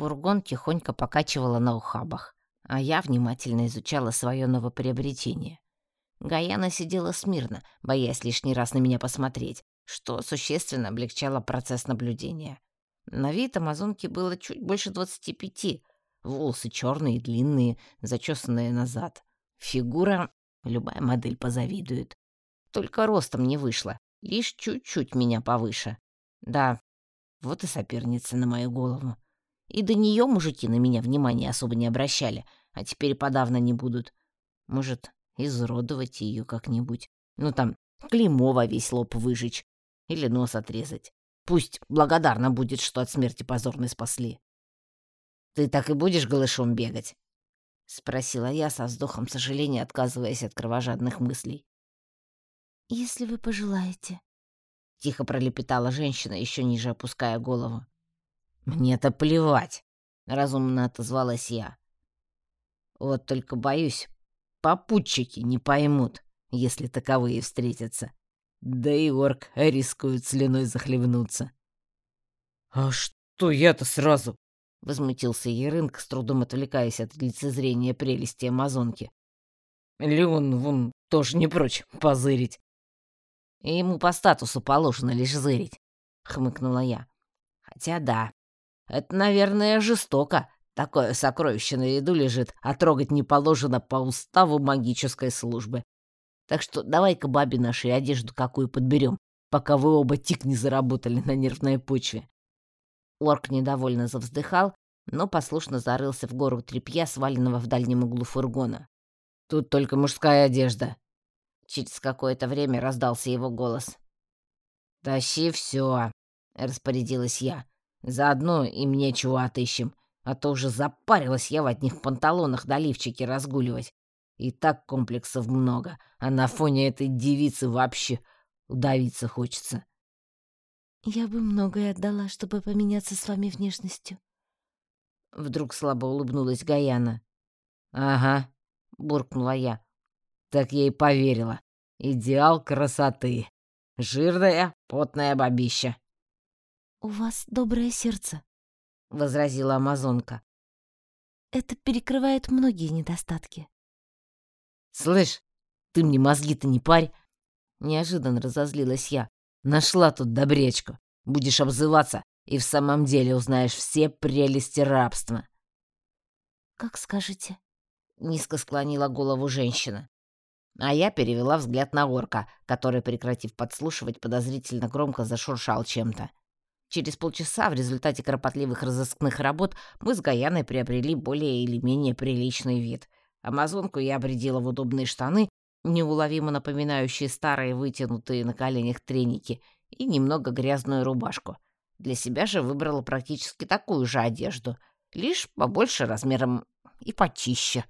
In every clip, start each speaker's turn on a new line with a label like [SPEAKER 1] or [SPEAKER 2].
[SPEAKER 1] Фургон тихонько покачивала на ухабах, а я внимательно изучала свое новоприобретение. Гаяна сидела смирно, боясь лишний раз на меня посмотреть, что существенно облегчало процесс наблюдения. На вид амазонки было чуть больше двадцати пяти, волосы черные и длинные, зачесанные назад. Фигура любая модель позавидует. Только ростом не вышло, лишь чуть-чуть меня повыше. Да, вот и соперница на мою голову. И до нее мужики на меня внимания особо не обращали, а теперь подавно не будут. Может, изуродовать ее как-нибудь. Ну там, клеймо во весь лоб выжечь или нос отрезать. Пусть благодарна будет, что от смерти позорной спасли. «Ты так и будешь голышом бегать?» — спросила я со вздохом сожаления, отказываясь от кровожадных мыслей.
[SPEAKER 2] «Если вы пожелаете», —
[SPEAKER 1] тихо пролепетала женщина, еще ниже опуская голову. «Мне-то плевать», — разумно отозвалась я. «Вот только боюсь, попутчики не поймут, если таковые встретятся. Да и орк рискует слюной захлебнуться». «А что я-то сразу?» — возмутился Ерынг, с трудом отвлекаясь от лицезрения прелести амазонки. «Леон вон тоже не прочь позырить». «Ему по статусу положено лишь зырить», — хмыкнула я. «Хотя да, это, наверное, жестоко. Такое сокровище на виду лежит, а трогать не положено по уставу магической службы. Так что давай-ка бабе нашей одежду какую подберем, пока вы оба тик не заработали на нервной почве». Орк недовольно завздыхал, но послушно зарылся в гору тряпья, сваленного в дальнем углу фургона. «Тут только мужская одежда». Через какое-то время раздался его голос. «Тащи все», — распорядилась я. Заодно и мне чего отыщем, а то уже запарилась я в одних панталонах до лифчики разгуливать. И так комплексов много, а на фоне этой девицы вообще удавиться хочется.
[SPEAKER 2] Я бы многое отдала, чтобы поменяться с вами внешностью.
[SPEAKER 1] Вдруг слабо улыбнулась Гаяна. Ага, буркнула я. Так я и поверила. Идеал красоты. Жирная, потная бабища.
[SPEAKER 2] «У вас доброе сердце», —
[SPEAKER 1] возразила амазонка.
[SPEAKER 2] «Это перекрывает многие недостатки».
[SPEAKER 1] «Слышь, ты мне мозги-то не парь!» Неожиданно разозлилась я. «Нашла тут добречку. Будешь обзываться, и в самом деле узнаешь все прелести рабства».
[SPEAKER 2] «Как скажете», —
[SPEAKER 1] низко склонила голову женщина. А я перевела взгляд на орка, который, прекратив подслушивать, подозрительно громко зашуршал чем-то. Через полчаса в результате кропотливых разыскных работ мы с Гаяной приобрели более или менее приличный вид. Амазонку я обредила в удобные штаны, неуловимо напоминающие старые вытянутые на коленях треники, и немного грязную рубашку. Для себя же выбрала практически такую же одежду, лишь побольше размером и почище.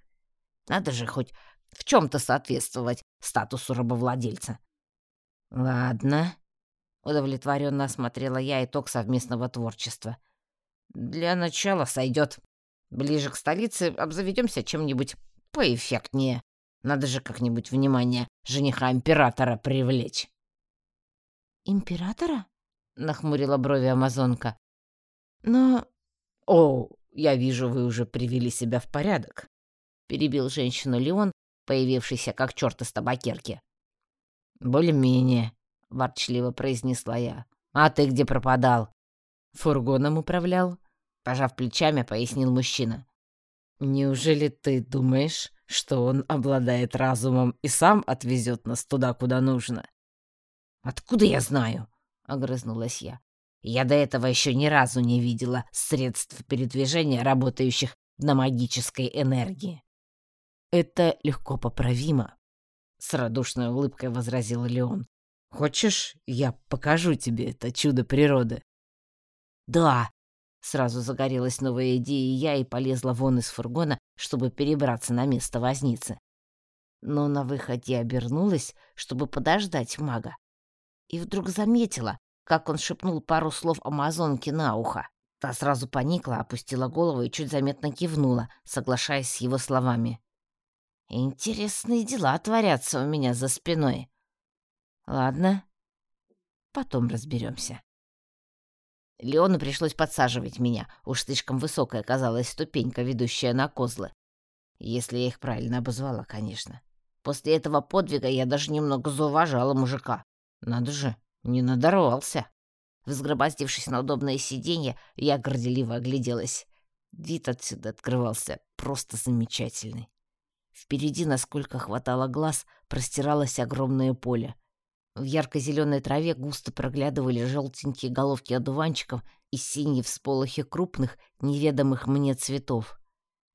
[SPEAKER 1] Надо же хоть в чем-то соответствовать статусу рабовладельца. «Ладно», Удовлетворенно осмотрела я итог совместного творчества. Для начала сойдет. Ближе к столице обзаведемся чем-нибудь поэффектнее. Надо же как-нибудь внимание жениха императора привлечь.
[SPEAKER 2] Императора?
[SPEAKER 1] Нахмурила брови амазонка. Но... О, я вижу, вы уже привели себя в порядок. Перебил женщину Леон, появившийся как черт из табакерки. Более-менее. — ворчливо произнесла я. «А ты где пропадал?» «Фургоном управлял», — пожав плечами, пояснил мужчина. «Неужели ты думаешь, что он обладает разумом и сам отвезет нас туда, куда нужно?» «Откуда я знаю?» — огрызнулась я. «Я до этого еще ни разу не видела средств передвижения, работающих на магической энергии». «Это легко поправимо», — с радушной улыбкой возразил Леон. Хочешь, я покажу тебе это чудо природы?» «Да!» — сразу загорелась новая идея, и я и полезла вон из фургона, чтобы перебраться на место возницы. Но на выходе обернулась, чтобы подождать мага. И вдруг заметила, как он шепнул пару слов амазонке на ухо. Та сразу поникла, опустила голову и чуть заметно кивнула, соглашаясь с его словами. «Интересные дела творятся у меня за спиной. Ладно, потом разберемся. Леону пришлось подсаживать меня, уж слишком высокая оказалась ступенька, ведущая на козлы. Если я их правильно обозвала, конечно. После этого подвига я даже немного зауважала мужика. Надо же, не надорвался. Взгробастившись на удобное сиденье, я горделиво огляделась. Вид отсюда открывался просто замечательный. Впереди, насколько хватало глаз, простиралось огромное поле. В ярко-зеленой траве густо проглядывали желтенькие головки одуванчиков и синие всполохи крупных, неведомых мне цветов.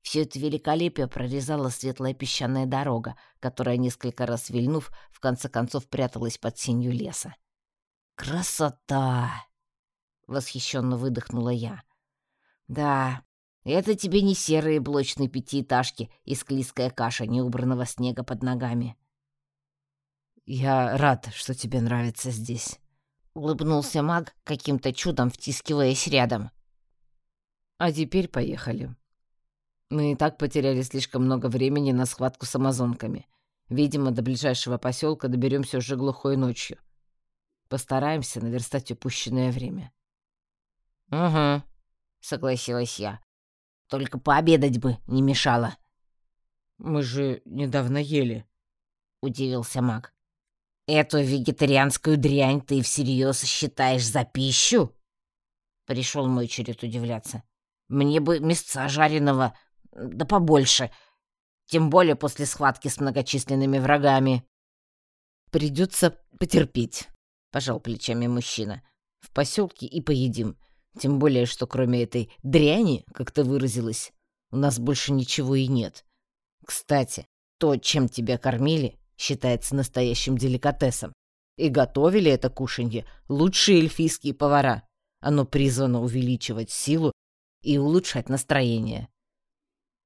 [SPEAKER 1] Все это великолепие прорезала светлая песчаная дорога, которая, несколько раз вильнув, в конце концов пряталась под синью леса. «Красота!» — восхищенно выдохнула я. «Да, это тебе не серые блочные пятиэтажки и склизкая каша неубранного снега под ногами».
[SPEAKER 3] «Я рад, что тебе нравится здесь», —
[SPEAKER 1] улыбнулся маг, каким-то чудом втискиваясь рядом.
[SPEAKER 3] «А теперь поехали. Мы и так потеряли слишком много времени на схватку с амазонками. Видимо, до ближайшего поселка доберемся уже глухой ночью. Постараемся наверстать упущенное время.
[SPEAKER 1] «Угу», — согласилась я. «Только пообедать бы не мешало».
[SPEAKER 3] «Мы же недавно ели», —
[SPEAKER 1] удивился маг. «Эту вегетарианскую дрянь ты всерьез считаешь за пищу?» Пришел мой черед удивляться. «Мне бы мясца жареного, да побольше, тем более после схватки с многочисленными врагами».
[SPEAKER 3] «Придется потерпеть», пожал плечами мужчина. В поселке и поедим. Тем более, что кроме этой дряни, как ты выразилась, у нас больше ничего и нет. Кстати, то, чем тебя кормили, считается настоящим деликатесом. И готовили это кушанье лучшие эльфийские повара. Оно призвано увеличивать силу и улучшать настроение.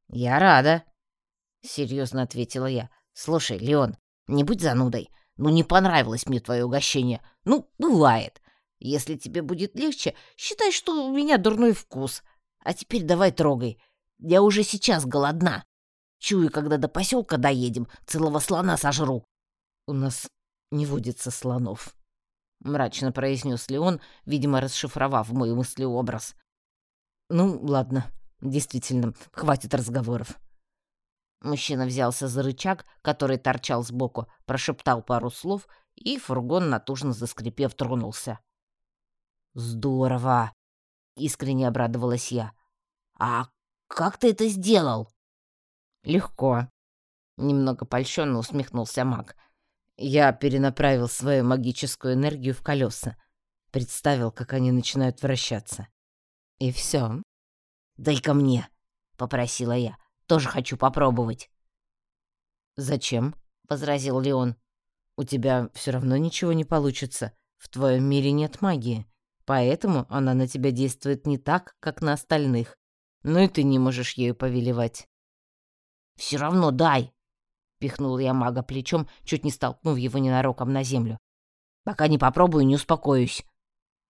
[SPEAKER 1] «Я рада», — серьезно ответила я. «Слушай, Леон, не будь занудой. Ну, не понравилось мне твое угощение. Ну, бывает. Если тебе будет легче, считай, что у меня дурной вкус. А теперь давай трогай. Я уже сейчас голодна. Чую, когда до поселка доедем, целого слона сожру.
[SPEAKER 3] У нас не водится слонов, —
[SPEAKER 1] мрачно произнес Леон, видимо, расшифровав мой мыслеобраз.
[SPEAKER 3] Ну, ладно, действительно, хватит разговоров.
[SPEAKER 1] Мужчина взялся за рычаг, который торчал сбоку, прошептал пару слов, и фургон, натужно заскрипев, тронулся. «Здорово!» — искренне обрадовалась я. «А как ты это сделал?»
[SPEAKER 3] «Легко», — немного польщенно усмехнулся маг. «Я перенаправил свою магическую энергию в колеса, представил, как они начинают вращаться. И все.
[SPEAKER 1] «Дай-ка мне», — попросила я. Тоже хочу попробовать».
[SPEAKER 3] «Зачем?» — возразил Леон. «У тебя все равно ничего не получится. В твоем мире нет магии, поэтому она на тебя действует не так, как на остальных. Ну и ты не можешь ею повелевать».
[SPEAKER 1] «Все равно дай!» — пихнул я мага плечом, чуть не столкнув его ненароком на землю. «Пока не попробую, не успокоюсь».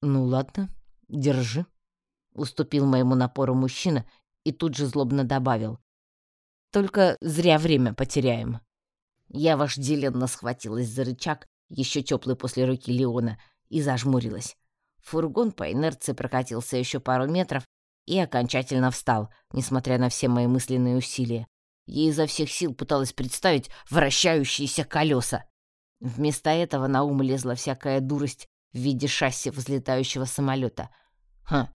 [SPEAKER 3] «Ну ладно, держи», — уступил моему напору мужчина и тут же злобно добавил. Только зря время потеряем.
[SPEAKER 1] Я вожделенно схватилась за рычаг, еще теплый после руки Леона, и зажмурилась. Фургон по инерции прокатился еще пару метров и окончательно встал, несмотря на все мои мысленные усилия. Я изо всех сил пыталась представить вращающиеся колеса. Вместо этого на ум лезла всякая дурость в виде шасси взлетающего самолета. Хм,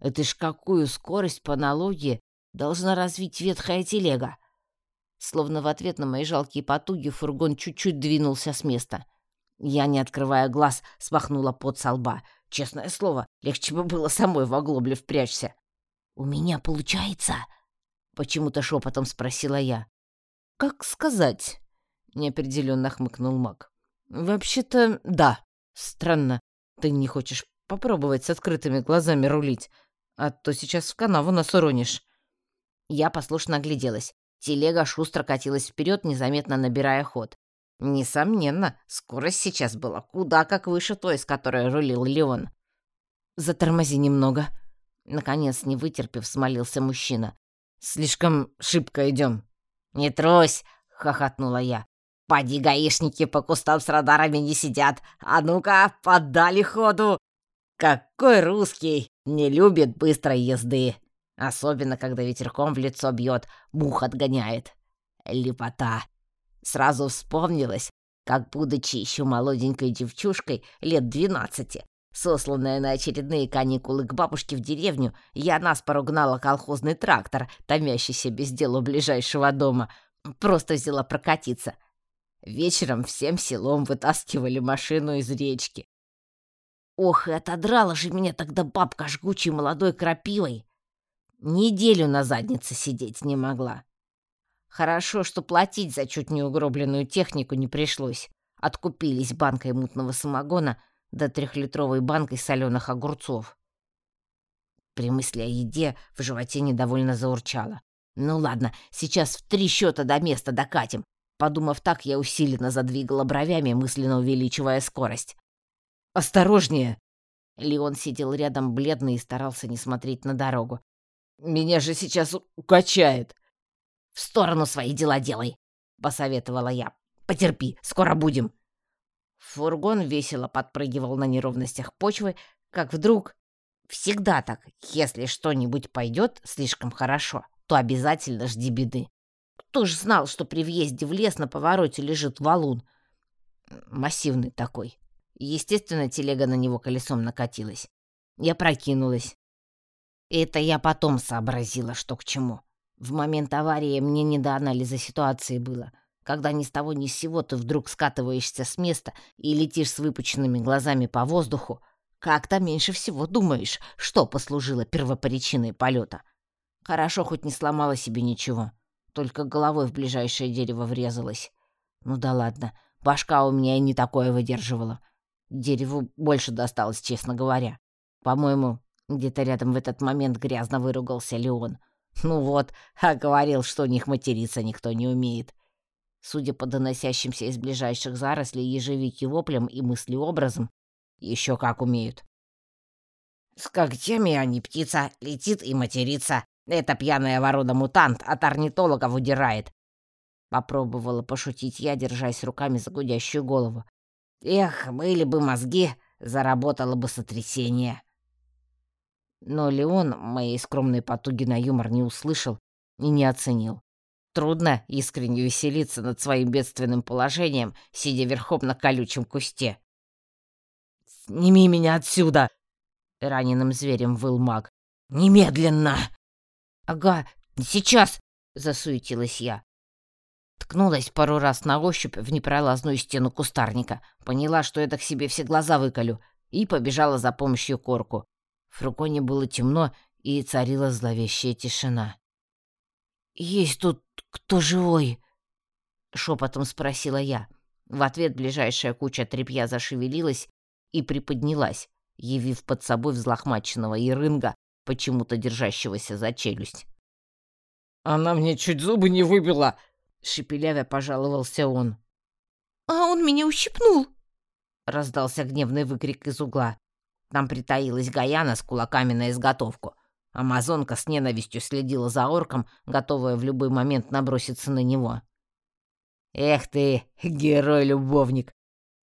[SPEAKER 1] это ж какую скорость по аналогии должна развить ветхая телега. Словно в ответ на мои жалкие потуги фургон чуть-чуть двинулся с места. Я, не открывая глаз, смахнула пот со лба. Честное слово, легче бы было самой в оглобле впрячься. «У меня получается?» — почему-то шепотом спросила я.
[SPEAKER 3] «Как сказать?» — неопределенно хмыкнул маг. «Вообще-то, да. Странно, ты не хочешь попробовать с открытыми глазами рулить, а то сейчас в канаву нас уронишь».
[SPEAKER 1] Я послушно огляделась. Телега шустро катилась вперед, незаметно набирая ход. Несомненно, скорость сейчас была куда как выше той, с которой рулил Леон.
[SPEAKER 3] «Затормози немного», —
[SPEAKER 1] наконец, не вытерпев, смолился мужчина.
[SPEAKER 3] «Слишком шибко идем».
[SPEAKER 1] «Не трусь!» — хохотнула я. «Поди, гаишники по кустам с радарами не сидят. А ну-ка, поддали ходу!» «Какой русский! не любит быстрой езды, особенно когда ветерком в лицо бьет, мух отгоняет. Лепота. Сразу вспомнилось, как, будучи еще молоденькой девчушкой лет двенадцати, сосланная на очередные каникулы к бабушке в деревню, я наспору гнала колхозный трактор, томящийся без дела у ближайшего дома. Просто взяла прокатиться. Вечером всем селом вытаскивали машину из речки. Ох, и отодрала же меня тогда бабка жгучей молодой крапивой. Неделю на заднице сидеть не могла. Хорошо, что платить за чуть не угробленную технику не пришлось. Откупились банкой мутного самогона да трехлитровой банкой соленых огурцов. При мысли о еде в животе недовольно заурчало. Ну ладно, сейчас в три счета до места докатим. Подумав так, я усиленно задвигала бровями, мысленно увеличивая скорость. «Осторожнее!» Леон сидел рядом бледный и старался не смотреть на дорогу. «Меня же сейчас укачает!» «В сторону свои дела делай!» — посоветовала я. «Потерпи, скоро будем!» Фургон весело подпрыгивал на неровностях почвы, как вдруг... Всегда так. Если что-нибудь пойдет слишком хорошо, то обязательно жди беды. Кто ж знал, что при въезде в лес на повороте лежит валун? Массивный такой. Естественно, телега на него колесом накатилась. Я прокинулась. Это я потом сообразила, что к чему. В момент аварии мне не до анализа ситуации было. Когда ни с того ни с сего ты вдруг скатываешься с места и летишь с выпученными глазами по воздуху, как-то меньше всего думаешь, что послужило первопричиной полета. Хорошо, хоть не сломала себе ничего, только головой в ближайшее дерево врезалась. Ну да ладно, башка у меня и не такое выдерживала. Дереву больше досталось, честно говоря. По-моему, где-то рядом в этот момент грязно выругался Леон. Ну вот, а говорил, что у них материться никто не умеет. Судя по доносящимся из ближайших зарослей ежевики воплям и мыслеобразом, еще как умеют. С когтями они птица, летит и матерится. Эта пьяная ворона-мутант от орнитологов удирает. Попробовала пошутить я, держась руками за гудящую голову. Эх, были бы мозги, заработало бы сотрясение. Но Леон моей скромной потуги на юмор не услышал и не оценил. Трудно искренне веселиться над своим бедственным положением, сидя верхом на колючем кусте. «Сними меня отсюда!» — раненым зверем выл маг. «Немедленно!» «Ага, сейчас!» — засуетилась я. Ткнулась пару раз на ощупь в непролазную стену кустарника, поняла, что это к себе все глаза выколю, и побежала за помощью корку. В фургоне было темно, и царила зловещая тишина. «Есть тут кто живой?» — шепотом спросила я. В ответ ближайшая куча тряпья зашевелилась и приподнялась, явив под собой взлохмаченного ерынга, почему-то держащегося за челюсть. «Она мне чуть зубы не выбила!» — шепелявя пожаловался он.
[SPEAKER 2] «А он меня ущипнул!»
[SPEAKER 1] — раздался гневный выкрик из угла. Там притаилась Гаяна с кулаками на изготовку. Амазонка с ненавистью следила за орком, готовая в любой момент наброситься на него. «Эх ты, герой-любовник!»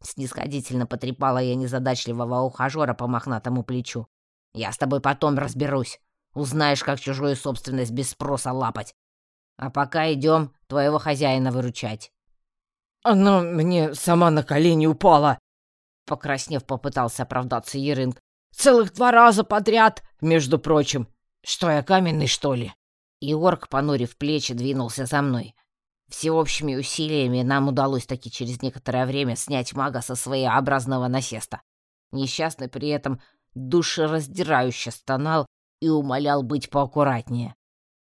[SPEAKER 1] Снисходительно потрепала я незадачливого ухажера по мохнатому плечу. «Я с тобой потом разберусь. Узнаешь, как чужую собственность без спроса лапать. А пока идем твоего хозяина выручать».
[SPEAKER 3] «Она мне сама на колени упала!»
[SPEAKER 1] Покраснев, попытался оправдаться Ерынг.
[SPEAKER 3] «Целых два раза подряд, между прочим. Что я каменный, что ли?»
[SPEAKER 1] И орк, понурив плечи, двинулся за мной. Всеобщими усилиями нам удалось таки через некоторое время снять мага со своеобразного насеста. Несчастный при этом душераздирающе стонал и умолял быть поаккуратнее.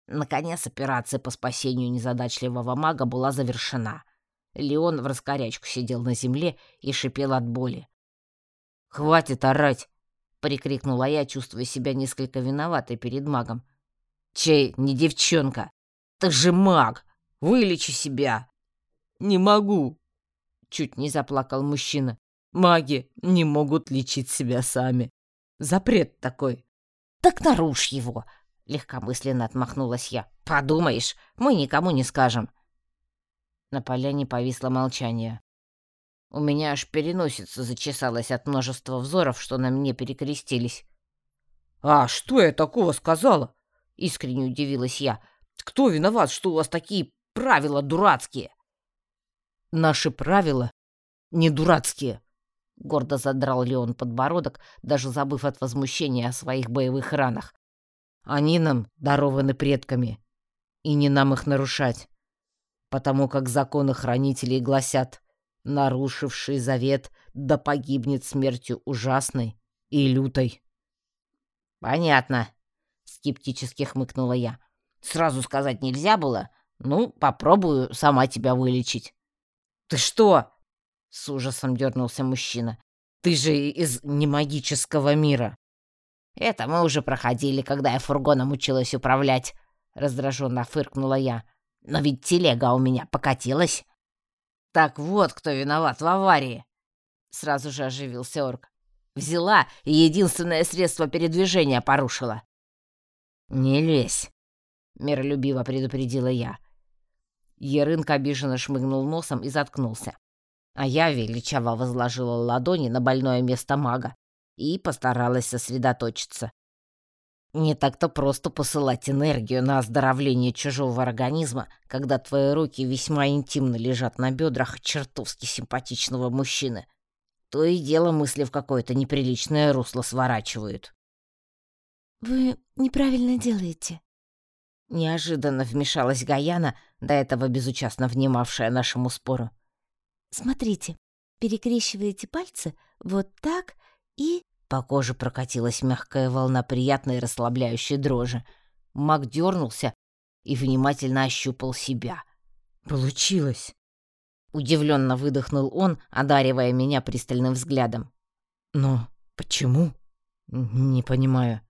[SPEAKER 1] Наконец операция по спасению незадачливого мага была завершена. Леон в раскорячку сидел на земле и шипел от боли. «Хватит орать!» — прикрикнула я, чувствуя себя несколько виноватой перед магом. «Чей не девчонка? Ты же маг! Вылечи себя!»
[SPEAKER 3] «Не могу!» — чуть не заплакал мужчина. «Маги не могут лечить себя сами. Запрет такой».
[SPEAKER 1] «Так нарушь его!» — легкомысленно отмахнулась я. «Подумаешь, мы никому не скажем». На поляне повисло молчание. У меня аж переносица зачесалась от множества взоров, что на мне перекрестились.
[SPEAKER 3] «А что я такого сказала?» — искренне удивилась я. «Кто виноват, что у вас такие правила дурацкие?» «Наши правила не дурацкие», — гордо задрал Леон подбородок, даже забыв от возмущения о своих боевых ранах. «Они нам дарованы предками, и не нам их нарушать, потому как законы хранителей гласят, нарушивший завет да погибнет смертью ужасной и лютой».
[SPEAKER 1] «Понятно», — скептически хмыкнула я. «Сразу сказать нельзя было? Ну, попробую сама тебя вылечить».
[SPEAKER 3] «Ты что?» — с ужасом дернулся мужчина. «Ты же из немагического мира».
[SPEAKER 1] «Это мы уже проходили, когда я фургоном училась управлять», — раздраженно фыркнула я. «Но ведь телега у меня покатилась». «Так вот, кто виноват в аварии!» Сразу же оживился орк. Взяла и единственное средство передвижения порушила. «Не лезь», — миролюбиво предупредила я.
[SPEAKER 3] Ерынк обиженно шмыгнул носом и заткнулся. А я величаво возложила ладони на больное место мага и постаралась сосредоточиться. Не так-то просто посылать энергию на оздоровление чужого организма, когда твои руки весьма интимно лежат на бедрах чертовски симпатичного мужчины. То и дело мысли в какое-то неприличное русло сворачивают.
[SPEAKER 2] «Вы неправильно делаете».
[SPEAKER 3] Неожиданно вмешалась Гаяна, до этого безучастно внимавшая нашему спору.
[SPEAKER 2] «Смотрите, перекрещиваете пальцы вот так и...»
[SPEAKER 3] По коже прокатилась мягкая волна приятной расслабляющей дрожи. Маг дернулся и внимательно ощупал себя. «Получилось!» Удивленно выдохнул он, одаривая меня пристальным взглядом. «Но почему?» «Не понимаю».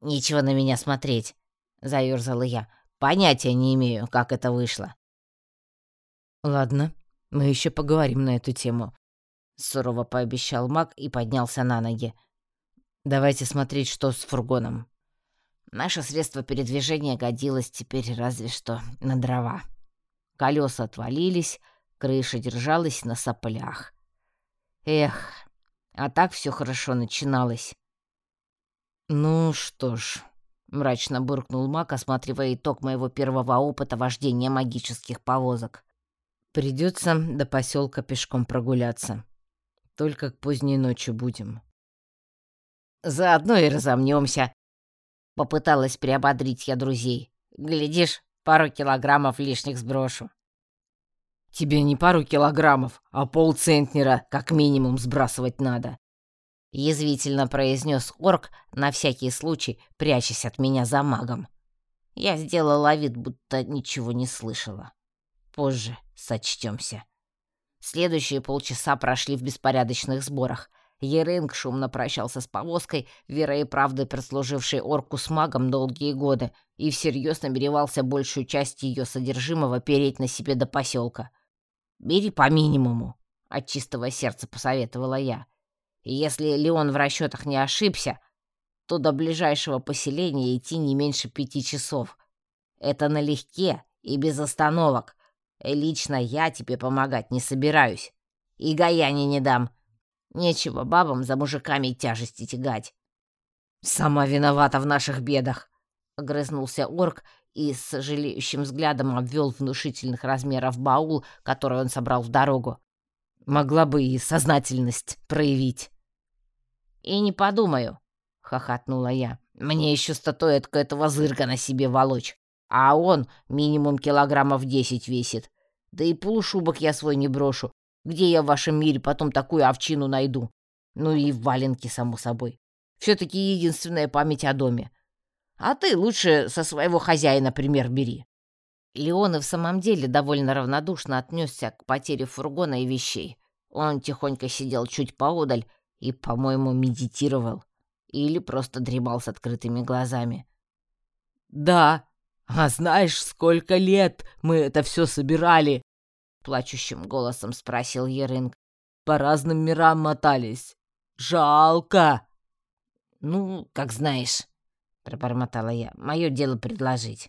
[SPEAKER 1] «Нечего на меня смотреть», — заёрзала я. «Понятия не имею, как это вышло».
[SPEAKER 3] «Ладно, мы еще поговорим на эту тему», — сурово пообещал маг и поднялся на ноги. «Давайте смотреть, что с фургоном».
[SPEAKER 1] Наше средство передвижения годилось теперь разве что на дрова. Колеса отвалились, Крыша держалась на соплях. Эх, а так все хорошо начиналось.
[SPEAKER 3] Ну что ж, мрачно буркнул Мак, осматривая итог моего первого опыта вождения магических повозок. Придется до поселка пешком прогуляться. Только к поздней ночи будем.
[SPEAKER 1] Заодно и разомнемся. Попыталась приободрить я друзей. Глядишь, пару килограммов лишних сброшу.
[SPEAKER 3] Тебе не пару килограммов, а полцентнера как минимум сбрасывать надо.
[SPEAKER 1] Язвительно произнес орк, на всякий случай прячась от меня за магом. Я сделала вид, будто ничего не слышала. Позже сочтемся. Следующие полчаса прошли в беспорядочных сборах. Ерынг шумно прощался с повозкой, верой и правдой прослужившей орку с магом долгие годы, и всерьез намеревался большую часть ее содержимого переть на себе до поселка. Бери по минимуму, от чистого сердца посоветовала я. Если Леон в расчетах не ошибся, то до ближайшего поселения идти не меньше пяти часов. Это налегке и без остановок. Лично я тебе помогать не собираюсь. И гаяне не дам. Нечего бабам за мужиками тяжести тягать.
[SPEAKER 3] Сама виновата в наших бедах, огрызнулся орк и с сожалеющим взглядом обвел внушительных размеров баул, который он собрал в дорогу. Могла бы и сознательность проявить.
[SPEAKER 1] «И не подумаю», — хохотнула я. «Мне еще статуэтку этого зырка на себе волочь, а он минимум килограммов десять весит. Да и полушубок я свой не брошу. Где я в вашем мире потом такую овчину найду? Ну и валенки, само собой. Все-таки единственная память о доме. А ты лучше со своего хозяина пример бери». Леон и в самом деле довольно равнодушно отнесся к потере фургона и вещей. Он тихонько сидел чуть поодаль и, по-моему, медитировал. Или просто дремал с открытыми глазами.
[SPEAKER 3] «Да, а знаешь, сколько лет мы это все собирали?» Плачущим голосом спросил Ерынг. «По разным мирам мотались. Жалко!»
[SPEAKER 1] «Ну, как знаешь», — пробормотала я. «Мое дело предложить».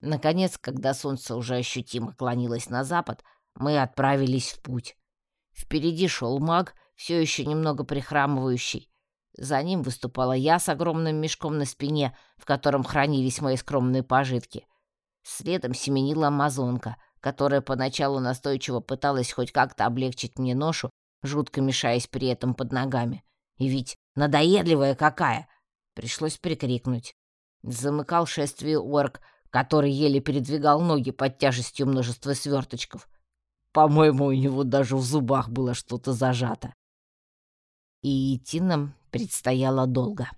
[SPEAKER 1] Наконец, когда солнце уже ощутимо клонилось на запад, мы отправились в путь. Впереди шел маг, все еще немного прихрамывающий. За ним выступала я с огромным мешком на спине, в котором хранились мои скромные пожитки. Следом семенила амазонка, которая поначалу настойчиво пыталась хоть как-то облегчить мне ношу, жутко мешаясь при этом под ногами. И ведь надоедливая какая! Пришлось прикрикнуть. Замыкал шествие орк, который еле передвигал ноги под тяжестью множества сверточков. По-моему, у него даже в зубах было что-то зажато. И идти нам предстояло долго.